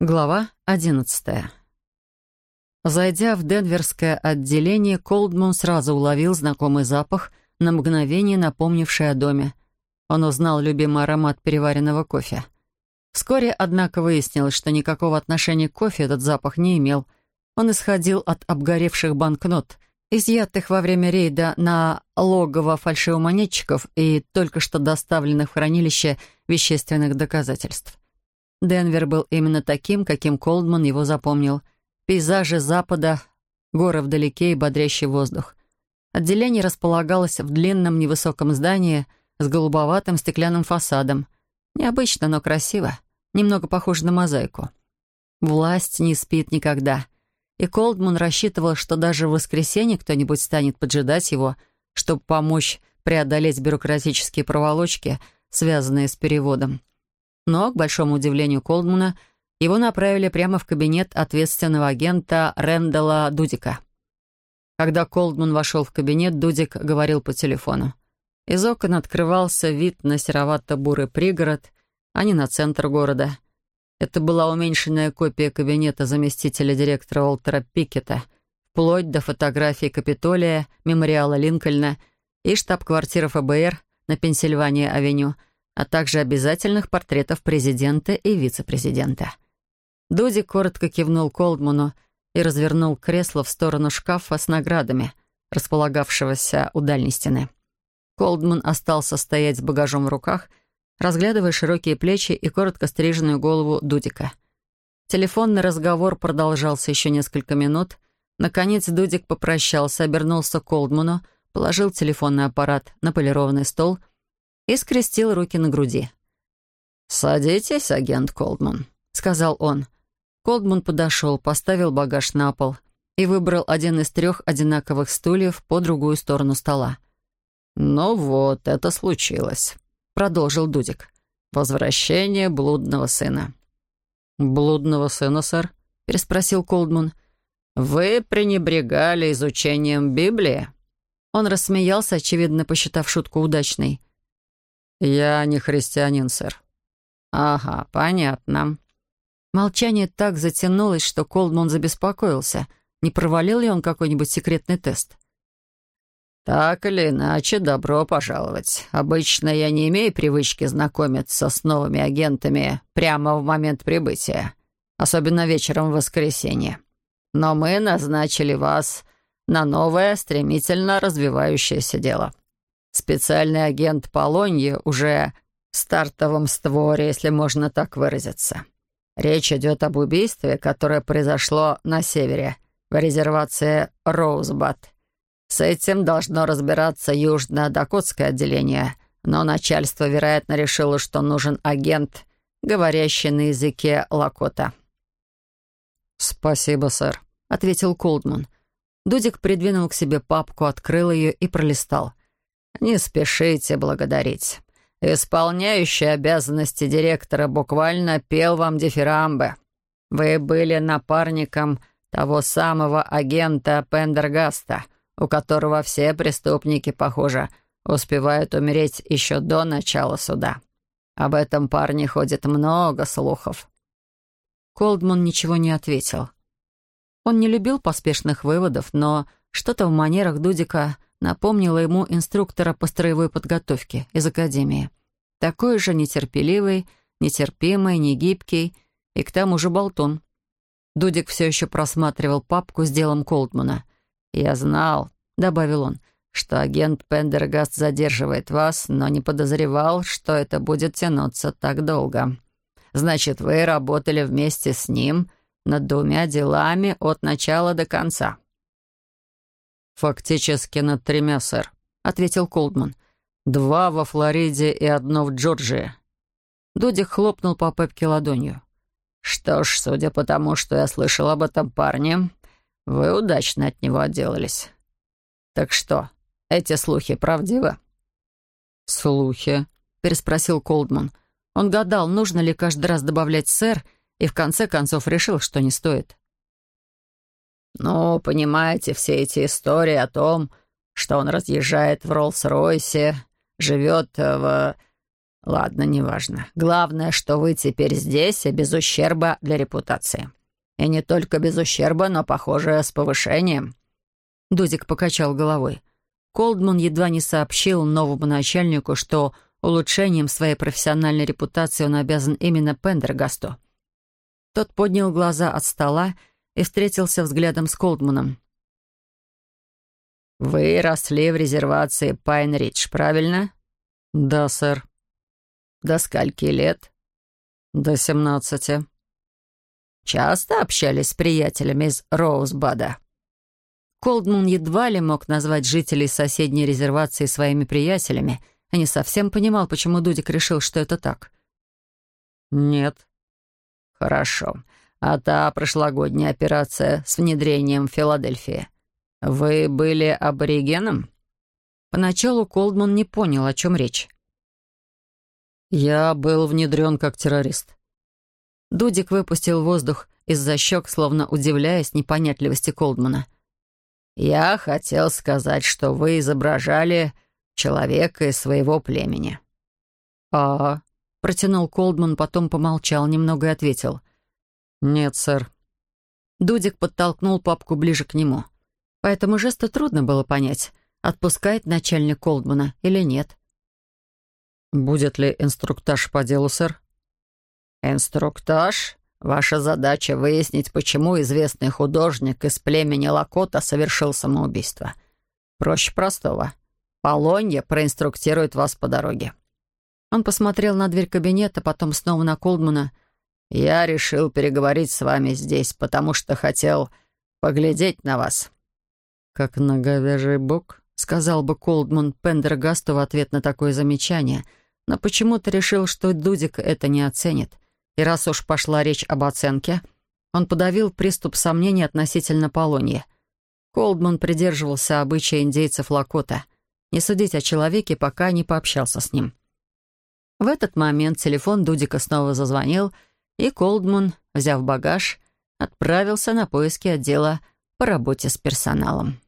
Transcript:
Глава одиннадцатая. Зайдя в денверское отделение, Колдман сразу уловил знакомый запах, на мгновение напомнивший о доме. Он узнал любимый аромат переваренного кофе. Вскоре, однако, выяснилось, что никакого отношения к кофе этот запах не имел. Он исходил от обгоревших банкнот, изъятых во время рейда на логово фальшивомонетчиков и только что доставленных в хранилище вещественных доказательств. Денвер был именно таким, каким Колдман его запомнил. Пейзажи запада, горы вдалеке и бодрящий воздух. Отделение располагалось в длинном невысоком здании с голубоватым стеклянным фасадом. Необычно, но красиво. Немного похоже на мозаику. Власть не спит никогда. И Колдман рассчитывал, что даже в воскресенье кто-нибудь станет поджидать его, чтобы помочь преодолеть бюрократические проволочки, связанные с переводом. Но, к большому удивлению Колдмана, его направили прямо в кабинет ответственного агента Рэндала Дудика. Когда Колдман вошел в кабинет, Дудик говорил по телефону. Из окон открывался вид на серовато-бурый пригород, а не на центр города. Это была уменьшенная копия кабинета заместителя директора Уолтера Пикета, вплоть до фотографий Капитолия, мемориала Линкольна и штаб-квартиры ФБР на Пенсильвания-авеню — а также обязательных портретов президента и вице-президента. Дуди коротко кивнул Колдману и развернул кресло в сторону шкафа с наградами, располагавшегося у дальней стены. Колдман остался стоять с багажом в руках, разглядывая широкие плечи и коротко стриженную голову Дудика. Телефонный разговор продолжался еще несколько минут. Наконец Дудик попрощался, обернулся к Колдману, положил телефонный аппарат на полированный стол — и скрестил руки на груди. «Садитесь, агент Колдман», — сказал он. Колдман подошел, поставил багаж на пол и выбрал один из трех одинаковых стульев по другую сторону стола. «Ну вот, это случилось», — продолжил Дудик. «Возвращение блудного сына». «Блудного сына, сэр?» — переспросил Колдман. «Вы пренебрегали изучением Библии?» Он рассмеялся, очевидно, посчитав шутку удачной. «Я не христианин, сэр». «Ага, понятно». Молчание так затянулось, что Колдман забеспокоился. Не провалил ли он какой-нибудь секретный тест? «Так или иначе, добро пожаловать. Обычно я не имею привычки знакомиться с новыми агентами прямо в момент прибытия, особенно вечером в воскресенье. Но мы назначили вас на новое, стремительно развивающееся дело. Специальный агент Полоньи уже в стартовом створе, если можно так выразиться. Речь идет об убийстве, которое произошло на севере, в резервации Роузбат. С этим должно разбираться Южно-Дакотское отделение, но начальство, вероятно, решило, что нужен агент, говорящий на языке Лакота. «Спасибо, сэр», — ответил Колдман. Дудик придвинул к себе папку, открыл ее и пролистал. «Не спешите благодарить. Исполняющий обязанности директора буквально пел вам дифирамбы. Вы были напарником того самого агента Пендергаста, у которого все преступники, похоже, успевают умереть еще до начала суда. Об этом парне ходит много слухов». Колдман ничего не ответил. Он не любил поспешных выводов, но что-то в манерах Дудика напомнила ему инструктора по строевой подготовке из академии. Такой же нетерпеливый, нетерпимый, негибкий и к тому же болтун. Дудик все еще просматривал папку с делом Колдмана. «Я знал», — добавил он, — «что агент Пендергаст задерживает вас, но не подозревал, что это будет тянуться так долго. Значит, вы работали вместе с ним над двумя делами от начала до конца». «Фактически над тремя, сэр», — ответил Колдман. «Два во Флориде и одно в Джорджии». Дудик хлопнул по пепке ладонью. «Что ж, судя по тому, что я слышал об этом парне, вы удачно от него отделались. Так что, эти слухи правдивы?» «Слухи?» — переспросил Колдман. Он гадал, нужно ли каждый раз добавлять «сэр», и в конце концов решил, что не стоит. «Ну, понимаете, все эти истории о том, что он разъезжает в Роллс-Ройсе, живет в... Ладно, неважно. Главное, что вы теперь здесь и без ущерба для репутации. И не только без ущерба, но, похоже, с повышением». Дудик покачал головой. Колдман едва не сообщил новому начальнику, что улучшением своей профессиональной репутации он обязан именно Пендергасту. Тот поднял глаза от стола и встретился взглядом с Колдманом. «Вы росли в резервации Пайн-Ридж, правильно?» «Да, сэр». «До скольки лет?» «До семнадцати». «Часто общались с приятелями из Роузбада?» Колдман едва ли мог назвать жителей соседней резервации своими приятелями, а не совсем понимал, почему Дудик решил, что это так. «Нет». «Хорошо. А та прошлогодняя операция с внедрением в Филадельфии? Вы были аборигеном?» Поначалу Колдман не понял, о чем речь. «Я был внедрен как террорист». Дудик выпустил воздух из-за щек, словно удивляясь непонятливости Колдмана — «Я хотел сказать, что вы изображали человека из своего племени». «А...» — протянул Колдман, потом помолчал немного и ответил. «Нет, сэр». Дудик подтолкнул папку ближе к нему. По этому жесту трудно было понять, отпускает начальник Колдмана или нет. «Будет ли инструктаж по делу, сэр?» «Инструктаж? Ваша задача — выяснить, почему известный художник из племени Лакота совершил самоубийство. Проще простого. Полонья проинструктирует вас по дороге». Он посмотрел на дверь кабинета, потом снова на Колдмана. «Я решил переговорить с вами здесь, потому что хотел поглядеть на вас». «Как на говяжий бок», — сказал бы Колдман Пендергасту в ответ на такое замечание, но почему-то решил, что Дудик это не оценит. И раз уж пошла речь об оценке, он подавил приступ сомнений относительно Полонья. Колдман придерживался обычая индейцев Лакота — не судить о человеке, пока не пообщался с ним. В этот момент телефон Дудика снова зазвонил, и Колдман, взяв багаж, отправился на поиски отдела по работе с персоналом.